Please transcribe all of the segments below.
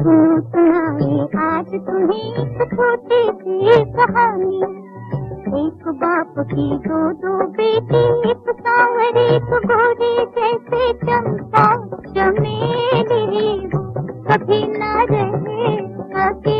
भूत आज तुम्हें एक छोटे से कहानी। एक बाप की दो दो बेटी एक सांवर एक तो गोरी जैसे चंपा। चमेली कभी ना रहे अकेले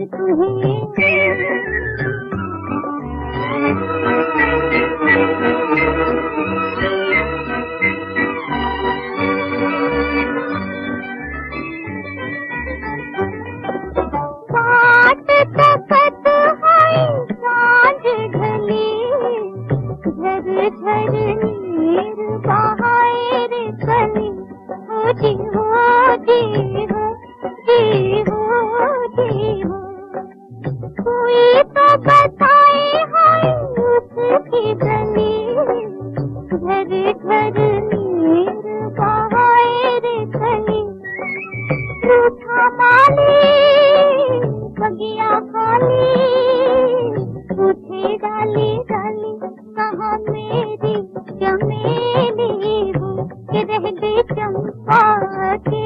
तू ही मेरा चमेली हूँ रह गई चंपा के।